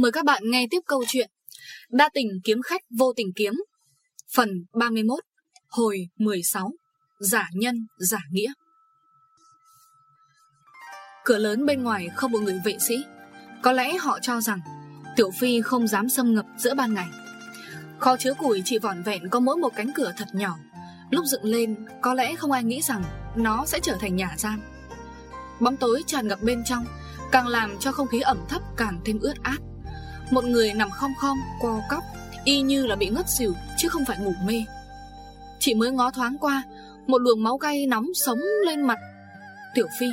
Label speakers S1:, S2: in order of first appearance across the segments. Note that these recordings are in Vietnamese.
S1: Mời các bạn nghe tiếp câu chuyện Đa tình kiếm khách vô tình kiếm. Phần 31 Hồi 16 Giả nhân, giả nghĩa. Cửa lớn bên ngoài không một người vệ sĩ. Có lẽ họ cho rằng Tiểu Phi không dám xâm ngập giữa ban ngày. Kho chứa củi chỉ vỏn vẹn có mỗi một cánh cửa thật nhỏ. Lúc dựng lên, Có lẽ không ai nghĩ rằng Nó sẽ trở thành nhà giam. Bóng tối tràn ngập bên trong, Càng làm cho không khí ẩm thấp càng thêm ướt át. Một người nằm khom khom, co cóc Y như là bị ngất xỉu chứ không phải ngủ mê. Chỉ mới ngó thoáng qua Một luồng máu cay nóng sống lên mặt. Tiểu Phi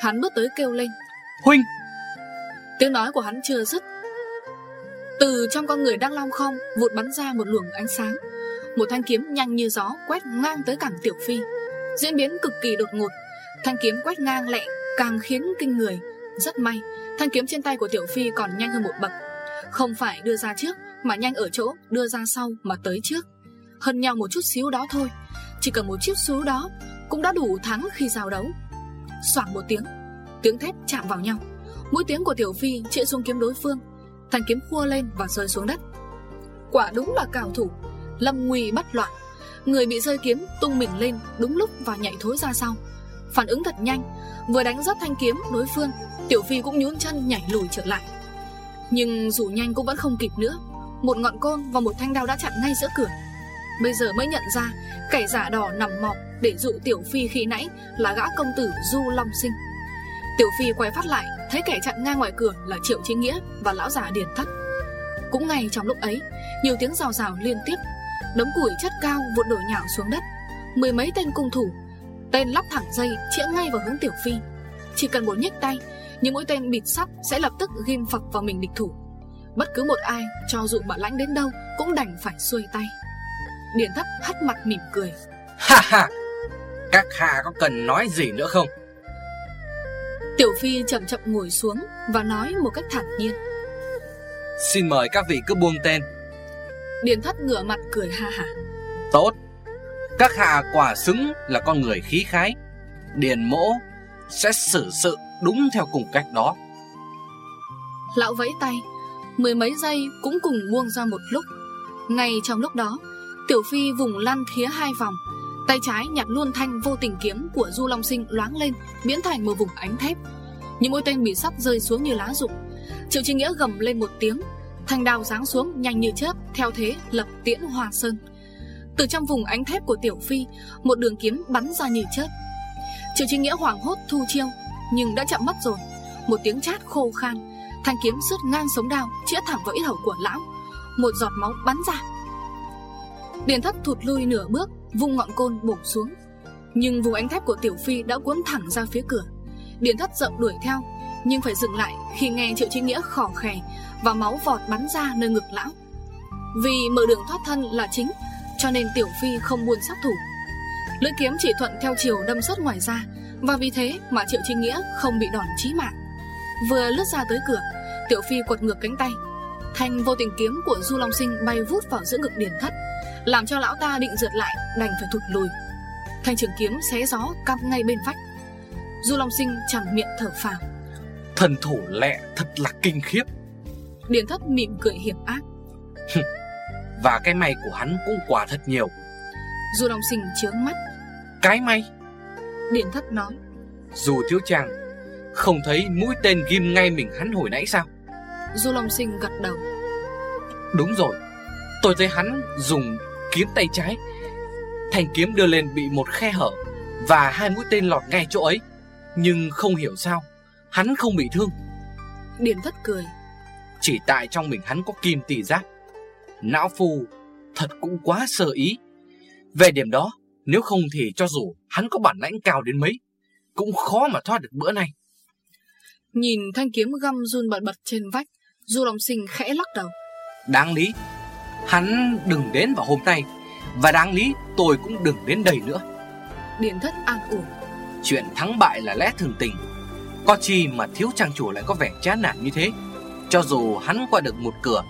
S1: Hắn bước tới kêu lên.
S2: Huynh!
S1: Tiếng nói của hắn chưa dứt. Từ trong con người đang long khom Vụt bắn ra một luồng ánh sáng. Một thanh kiếm nhanh như gió Quét ngang tới cẳng Tiểu Phi. Diễn biến cực kỳ đột ngột. Thanh kiếm quét ngang lẹ càng khiến kinh người. Rất may Thanh kiếm trên tay của Tiểu Phi còn nhanh hơn một bậc không phải đưa ra trước, Mà nhanh ở chỗ đưa ra sau mà tới trước. Hơn nhau một chút xíu đó thôi. Chỉ cần một chút xíu đó Cũng đã đủ thắng khi giao đấu. Soảng một tiếng Tiếng thép chạm vào nhau. Mũi tiếng của Tiểu Phi chĩa xuống kiếm đối phương. Thanh kiếm khua lên và rơi xuống đất. Quả đúng là cào thủ. Lâm nguy bắt loạn. Người bị rơi kiếm tung mình lên đúng lúc và nhảy thối ra sau. Phản ứng thật nhanh. Vừa đánh rớt thanh kiếm đối phương, Tiểu Phi cũng nhún chân nhảy lùi trở lại. Nhưng dù nhanh cũng vẫn không kịp nữa. Một ngọn côn và một thanh đao đã chặn ngay giữa cửa. Bây giờ mới nhận ra, Kẻ giả đỏ nằm mọc Để dụ Tiểu Phi khi nãy Là gã công tử Du Long Sinh. Tiểu Phi quay phát lại, Thấy kẻ chặn ngang ngoài cửa là Triệu Chính Nghĩa Và lão già Điền Thất. Cũng ngay trong lúc ấy, Nhiều tiếng rào rào liên tiếp. Đống củi chất cao vụt đổ nhào xuống đất. Mười mấy tên cung thủ, Tên lắp thẳng dây chĩa ngay vào hướng Tiểu Phi. Chỉ cần một nhích tay những mũi tên bịt sắt sẽ lập tức ghim phập vào mình địch thủ. Bất cứ một ai Cho dù bà lãnh đến đâu Cũng đành phải xuôi tay. Điển thất hắt mặt mỉm cười.
S2: Ha ha! Các hạ có cần nói gì nữa không?
S1: Tiểu Phi chậm chậm ngồi xuống Và nói một cách thản nhiên.
S2: Xin mời các vị cứ buông tên.
S1: Điền thất ngửa mặt cười ha hả.
S2: Tốt. Các hạ quả xứng là con người khí khái. Điền mỗ Sẽ xử sự đúng theo cùng cách đó.
S1: Lão vẫy tay, Mười mấy giây cũng cùng buông ra một lúc. Ngay trong lúc đó, Tiểu Phi vùng lăn khía hai vòng, Tay trái nhặt luôn thanh vô tình kiếm Của Du Long Sinh loáng lên, Biến thành một vùng ánh thép. Những mũi tên bị sắt rơi xuống như lá rụng. Triệu Trinh Nghĩa gầm lên một tiếng, Thanh đao giáng xuống nhanh như chớp, Theo thế lập tiễn hòa sơn. Từ trong vùng ánh thép của Tiểu Phi, Một đường kiếm bắn ra như chớp. Triệu Trinh Nghĩa hoảng hốt thu chiêu nhưng đã chậm mất rồi. Một tiếng chát khô khan, Thanh kiếm sướt ngang sống đao, Chĩa thẳng vào ít hầu của lão. Một giọt máu bắn ra. Điền thất thụt lui nửa bước, Vung ngọn côn bổ xuống. Nhưng vùng ánh thép của Tiểu Phi đã cuốn thẳng ra phía cửa. Điền thất rộng đuổi theo, Nhưng phải dừng lại khi nghe Triệu Chính Nghĩa khỏ khè Và máu vọt bắn ra nơi ngực lão. Vì mở đường thoát thân là chính, Cho nên Tiểu Phi không buồn sát thủ. Lưỡi kiếm chỉ thuận theo chiều đâm xuất ngoài ra và vì thế mà Triệu Chính Nghĩa không bị đòn chí mạng. Vừa lướt ra tới cửa Tiểu Phi quật ngược cánh tay. Thanh vô tình kiếm của Du Long Sinh bay vút vào giữa ngực điền thất Làm cho lão ta định rượt lại Đành phải thụt lùi. Thanh trường kiếm xé gió cắm ngay bên vách. Du Long Sinh chẳng miệng thở phào.
S2: Thần thủ lẹ thật là kinh khiếp.
S1: Điền thất mỉm cười hiểm ác.
S2: Và cái may của hắn cũng quả thật nhiều.
S1: Du Long Sinh chướng mắt.
S2: Cái may
S1: Điền thất nói
S2: Dù thiếu chàng Không thấy mũi tên ghim ngay mình hắn hồi nãy sao?
S1: Du Long Sinh gật đầu.
S2: Đúng rồi Tôi thấy hắn dùng kiếm tay trái. Thanh kiếm đưa lên bị một khe hở Và hai mũi tên lọt ngay chỗ ấy. Nhưng không hiểu sao Hắn không bị thương.
S1: Điền thất cười.
S2: Chỉ tại trong mình hắn có kim tỷ giáp Não phu Thật cũng quá sơ ý. Về điểm đó Nếu không thì cho dù hắn có bản lãnh cao đến mấy Cũng khó mà thoát được bữa này
S1: Nhìn thanh kiếm găm run bật bật trên vách Du Long Sinh khẽ lắc đầu.
S2: Đáng lý Hắn đừng đến vào hôm nay Và đáng lý tôi cũng đừng đến đây nữa.
S1: Điền thất an ủi.
S2: Chuyện thắng bại là lẽ thường tình. Có chi mà thiếu trang chủ lại có vẻ chán nản như thế. Cho dù hắn qua được một cửa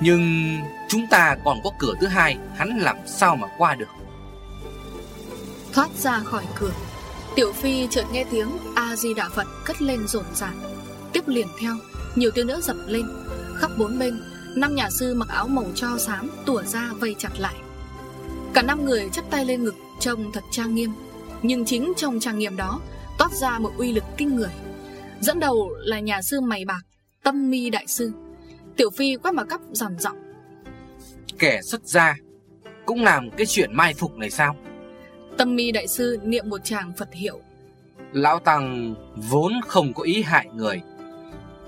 S2: Nhưng chúng ta còn có cửa thứ hai Hắn làm sao mà qua được
S1: Thoát ra khỏi cửa. Tiểu Phi chợt nghe tiếng A-di-đà Phật cất lên rộn ràng. Tiếp liền theo, Nhiều tiếng nữa dập lên. Khắp bốn bên, Năm nhà sư mặc áo màu cho xám, Tủa ra vây chặt lại. Cả năm người chắp tay lên ngực, Trông thật trang nghiêm. Nhưng chính trong trang nghiêm đó, Toát ra một uy lực kinh người. Dẫn đầu là nhà sư mày bạc, Tâm mi đại sư. Tiểu Phi quát mà cắp giòn giọng.
S2: Kẻ xuất gia, Cũng làm cái chuyện mai phục này sao?
S1: Tâm mi đại sư niệm một tràng Phật hiệu.
S2: Lão Tăng vốn không có ý hại người.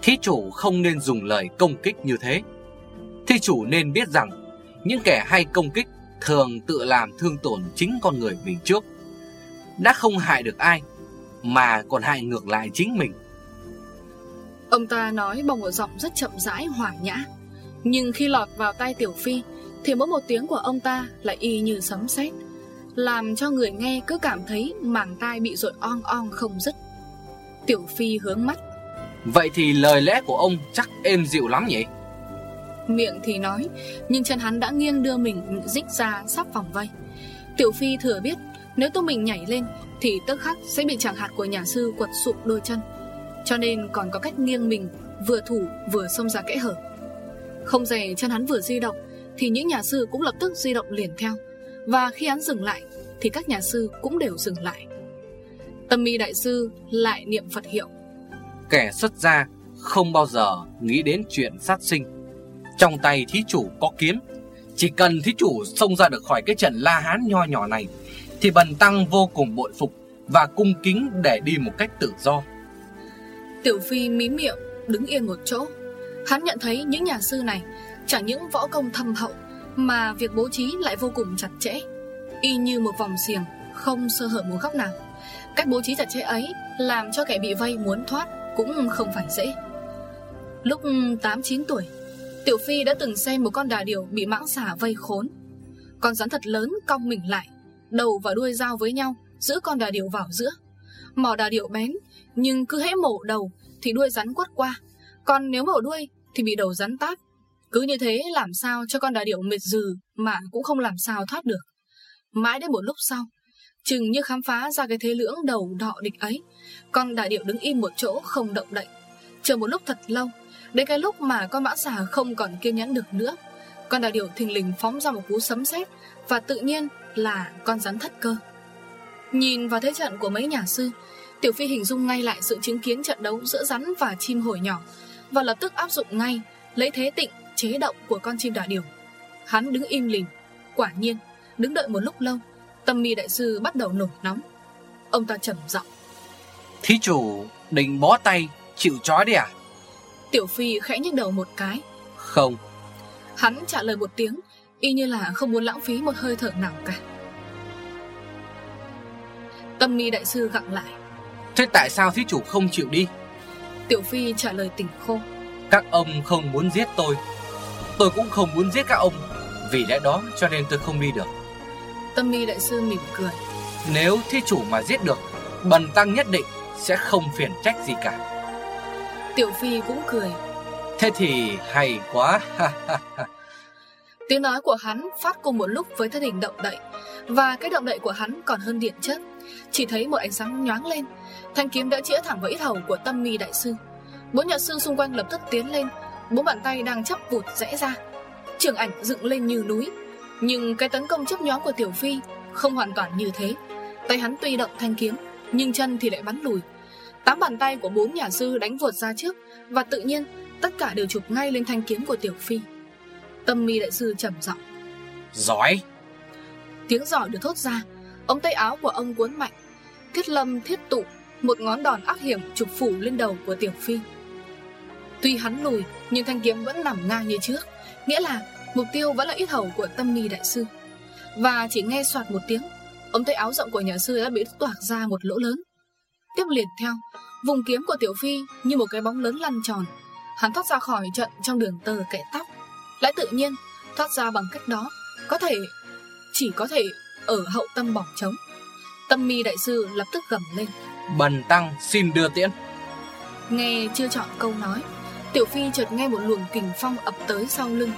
S2: Thí chủ không nên dùng lời công kích như thế. Thí chủ nên biết rằng Những kẻ hay công kích Thường tự làm thương tổn chính con người mình trước. Đã không hại được ai Mà còn hại ngược lại chính mình.
S1: Ông ta nói bằng một giọng rất chậm rãi hòa nhã. Nhưng khi lọt vào tay Tiểu Phi Thì mỗi một tiếng của ông ta lại y như sấm sét Làm cho người nghe cứ cảm thấy màng tai bị rội ong ong không dứt. Tiểu Phi hướng mắt.
S2: Vậy thì lời lẽ của ông chắc êm dịu lắm nhỉ?
S1: Miệng thì nói Nhưng chân hắn đã nghiêng đưa mình dích ra sắp vòng vây. Tiểu Phi thừa biết Nếu tôi mình nhảy lên Thì tức khắc sẽ bị chẳng hạt của nhà sư quật sụp đôi chân. Cho nên còn có cách nghiêng mình Vừa thủ vừa xông ra kẽ hở. Không dè chân hắn vừa di động Thì những nhà sư cũng lập tức di động liền theo Và khi hắn dừng lại Thì các nhà sư cũng đều dừng lại. Tâm mi đại sư lại niệm Phật hiệu.
S2: Kẻ xuất gia không bao giờ nghĩ đến chuyện sát sinh. Trong tay thí chủ có kiếm. Chỉ cần thí chủ xông ra được khỏi cái trận la hán nho nhỏ này Thì bần tăng vô cùng bội phục Và cung kính để đi một cách tự do.
S1: Tiểu Phi mí miệng đứng yên một chỗ. Hắn nhận thấy những nhà sư này Chẳng những võ công thâm hậu mà việc bố trí lại vô cùng chặt chẽ. Y như một vòng xiềng, Không sơ hở một góc nào. Cách bố trí chặt chẽ ấy Làm cho kẻ bị vây muốn thoát Cũng không phải dễ. Lúc 8-9 tuổi, Tiểu Phi đã từng xem một con đà điểu Bị mãng xà vây khốn. Con rắn thật lớn cong mình lại, Đầu và đuôi giao với nhau, Giữ con đà điểu vào giữa. Mỏ đà điểu bén, Nhưng cứ hễ mổ đầu Thì đuôi rắn quất qua. Còn nếu mổ đuôi thì bị đầu rắn tát cứ như thế làm sao cho con đà điểu mệt dừ Mà cũng không làm sao thoát được. Mãi đến một lúc sau, Chừng như khám phá ra cái thế lưỡng đầu đọ địch ấy, Con đà điểu đứng im một chỗ không động đậy. Chờ một lúc thật lâu, Đến cái lúc mà con mã xà không còn kiên nhẫn được nữa, Con đà điểu thình lình phóng ra một cú sấm sét Và tự nhiên là con rắn thất cơ. Nhìn vào thế trận của mấy nhà sư, Tiểu Phi hình dung ngay lại sự chứng kiến trận đấu giữa rắn và chim hồi nhỏ Và lập tức áp dụng ngay Lấy thế tịnh chế động của con chim đà điểu. Hắn đứng im lìm. Quả nhiên đứng đợi một lúc lâu Tâm mi đại sư bắt đầu nổi nóng. Ông ta trầm giọng.
S2: Thí chủ định bó tay Chịu trói đi à?
S1: Tiểu Phi khẽ nhức đầu một cái.
S2: Không.
S1: Hắn trả lời một tiếng Y như là không muốn lãng phí một hơi thở nào cả. Tâm mi đại sư gặng lại.
S2: Thế tại sao thí chủ không chịu đi?
S1: Tiểu Phi trả lời tỉnh khô.
S2: Các ông không muốn giết tôi Tôi cũng không muốn giết các ông. Vì lẽ đó cho nên tôi không đi được.
S1: Tâm mi đại sư mỉm cười.
S2: Nếu thí chủ mà giết được Bần tăng nhất định sẽ không phiền trách gì cả.
S1: Tiểu Phi cũng cười.
S2: Thế thì hay quá.
S1: Tiếng nói của hắn phát cùng một lúc với thân hình động đậy Và cái động đậy của hắn còn hơn điện chất Chỉ thấy một ánh sáng nhoáng lên Thanh kiếm đã chĩa thẳng vào ít hầu của tâm mi đại sư. Bốn nhà sư xung quanh lập tức tiến lên Bốn bàn tay đang chấp vụt rẽ ra. Trường ảnh dựng lên như núi Nhưng cái tấn công chấp nhóm của Tiểu Phi Không hoàn toàn như thế. Tay hắn tuy động thanh kiếm Nhưng chân thì lại bắn lùi. Tám bàn tay của bốn nhà sư đánh vượt ra trước Và tự nhiên tất cả đều chụp ngay lên thanh kiếm của Tiểu Phi. Tâm mi đại sư trầm giọng.
S2: Giỏi.
S1: Tiếng giỏi được thốt ra Ống tay áo của ông cuốn mạnh. Thiết lâm thiết tụ Một ngón đòn ác hiểm chụp phủ lên đầu của Tiểu Phi Tuy hắn lùi Nhưng thanh kiếm vẫn nằm ngang như trước Nghĩa là mục tiêu vẫn là ít hầu của tâm mi đại sư. Và chỉ nghe soạt một tiếng Ống tay áo rộng của nhà sư đã bị toạc ra một lỗ lớn. Tiếp liền theo Vùng kiếm của Tiểu Phi như một cái bóng lớn lăn tròn. Hắn thoát ra khỏi trận trong đường tờ kẻ tóc. Lại tự nhiên thoát ra bằng cách đó Có thể Chỉ có thể ở hậu tâm bỏ trống. Tâm mi đại sư lập tức gầm lên.
S2: Bần tăng xin đưa tiễn.
S1: Nghe chưa chọn câu nói Tiểu Phi chợt nghe một luồng kình phong ập tới sau lưng.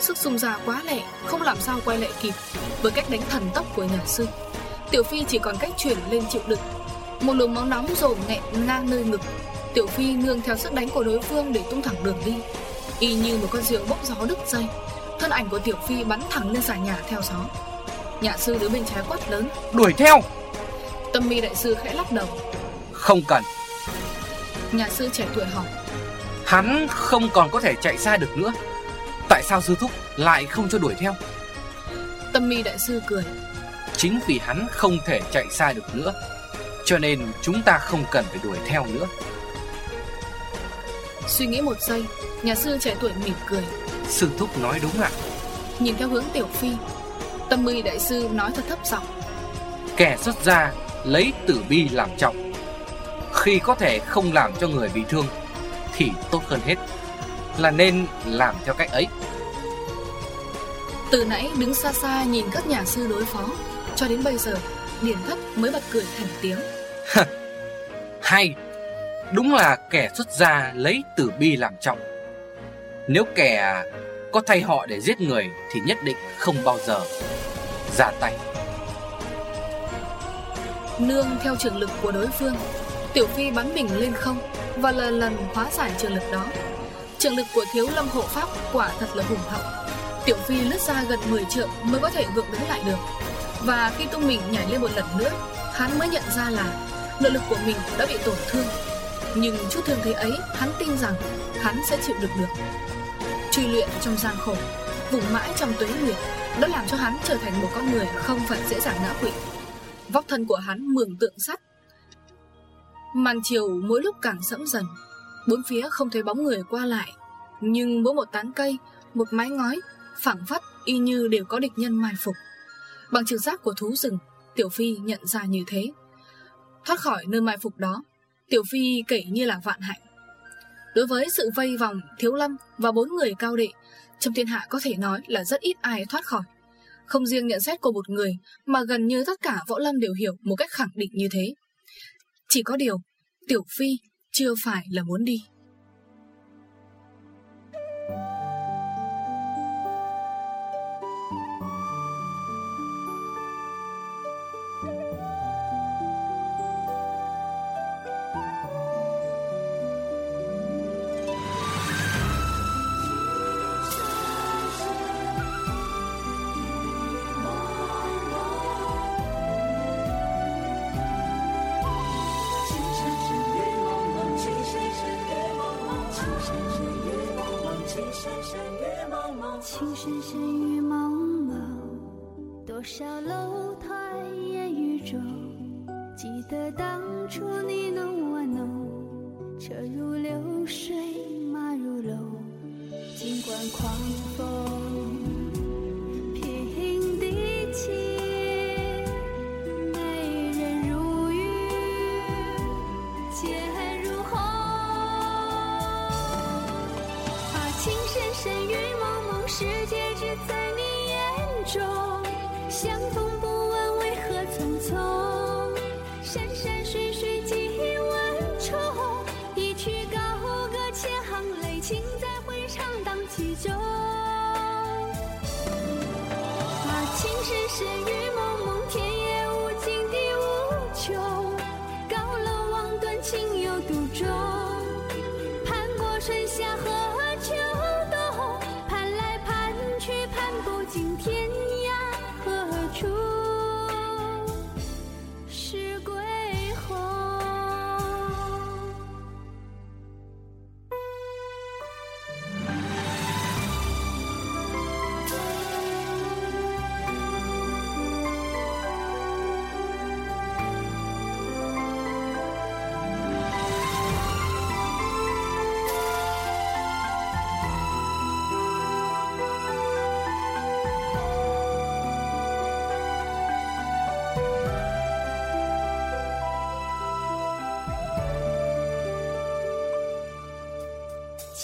S1: Sức xung ra quá lẹ Không làm sao quay lại kịp Với cách đánh thần tốc của nhà sư. Tiểu Phi chỉ còn cách chuyển lên chịu đựng. Một luồng máu nóng rồn nghẹn ngang nơi ngực. Tiểu Phi nương theo sức đánh của đối phương để tung thẳng đường đi. Y như một con diều bốc gió đứt dây Thân ảnh của Tiểu Phi bắn thẳng lên xà nhà theo gió. Nhà sư đứng bên trái quát lớn
S2: Đuổi theo!
S1: Tâm mi đại sư khẽ lắc đầu.
S2: Không cần.
S1: Nhà sư trẻ tuổi hỏi
S2: Hắn không còn có thể chạy xa được nữa. Tại sao sư thúc lại không cho đuổi theo?
S1: Tâm mi đại sư cười.
S2: Chính vì hắn không thể chạy xa được nữa Cho nên chúng ta không cần phải đuổi theo nữa.
S1: Suy nghĩ một giây Nhà sư trẻ tuổi mỉm cười.
S2: Sư thúc nói đúng ạ.
S1: Nhìn theo hướng tiểu phi Tâm mi đại sư nói thật thấp giọng.
S2: Kẻ xuất gia lấy tử bi làm trọng. Khi có thể không làm cho người bị thương Thì tốt hơn hết. Là nên làm theo cách ấy.
S1: Từ nãy đứng xa xa nhìn các nhà sư đối phó Cho đến bây giờ Điển thất mới bật cười thành tiếng.
S2: Hay. Đúng là kẻ xuất gia lấy tử bi làm trọng. Nếu kẻ có thay họ để giết người Thì nhất định không bao giờ ra tay.
S1: Nương theo trường lực của đối phương Tiểu Phi bắn mình lên không Và lần lần hóa giải trường lực đó. Trường lực của thiếu lâm hộ pháp quả thật là hùng hậu. Tiểu Phi lướt ra gần 10 trượng mới có thể gượng đứng lại được. Và khi tung mình nhảy lên một lần nữa, Hắn mới nhận ra là nội lực của mình đã bị tổn thương. Nhưng chút thương thế ấy, hắn tin rằng hắn sẽ chịu được được. Truy luyện trong gian khổ, Vùng mãi trong tuế nguyệt Đã làm cho hắn trở thành một con người không phải dễ dàng ngã quỵ. Vóc thân của hắn mường tượng sắt Màn chiều mỗi lúc càng sẫm dần. Bốn phía không thấy bóng người qua lại. Nhưng mỗi một tán cây, Một mái ngói, phẳng phất y như đều có địch nhân mai phục. Bằng trực giác của thú rừng, Tiểu Phi nhận ra như thế. Thoát khỏi nơi mai phục đó, Tiểu Phi kể như là vạn hạnh. Đối với sự vây vòng Thiếu Lâm và bốn người cao đệ, Trong thiên hạ có thể nói là rất ít ai thoát khỏi. Không riêng nhận xét của một người, Mà gần như tất cả võ lâm đều hiểu Một cách khẳng định như thế. Chỉ có điều Tiểu Phi chưa phải là muốn đi.
S3: 情深深雨蒙蒙多少楼台烟雨中记得当初你侬我侬车如流水马如龙尽管狂风平地起美人如玉剑如虹啊情深深雨蒙世界只在你眼中相逢不问为何匆匆山山水水几万重一曲高歌千行泪情在回肠荡气中啊情深深雨蒙蒙天也无尽地无穷高楼望断情有独钟盼过春夏和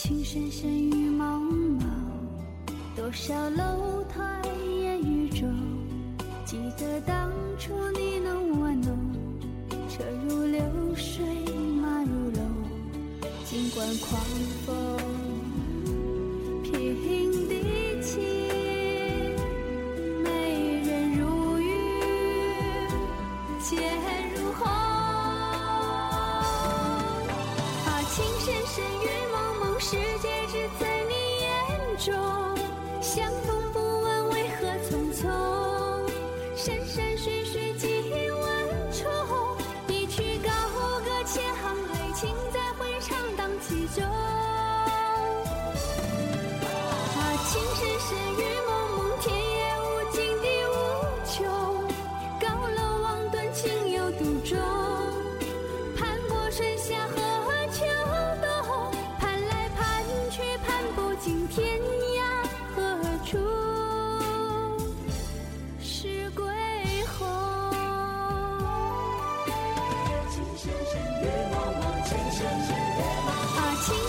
S3: 情深深雨蒙蒙多少楼台烟雨中记得当初你侬我侬车如流水马如龙尽管狂风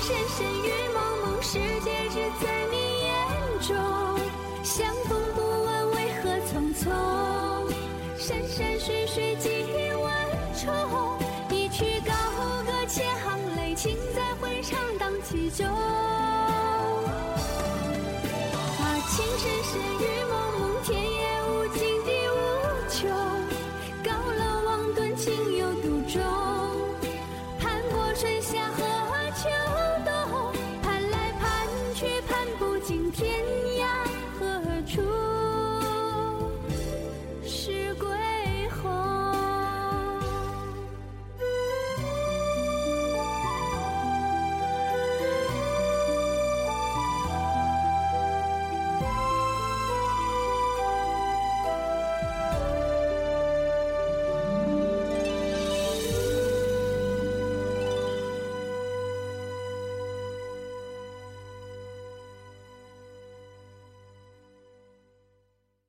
S3: 深深雨蒙蒙，世界只在你眼中。相逢不问为何匆匆，山山水水几万重。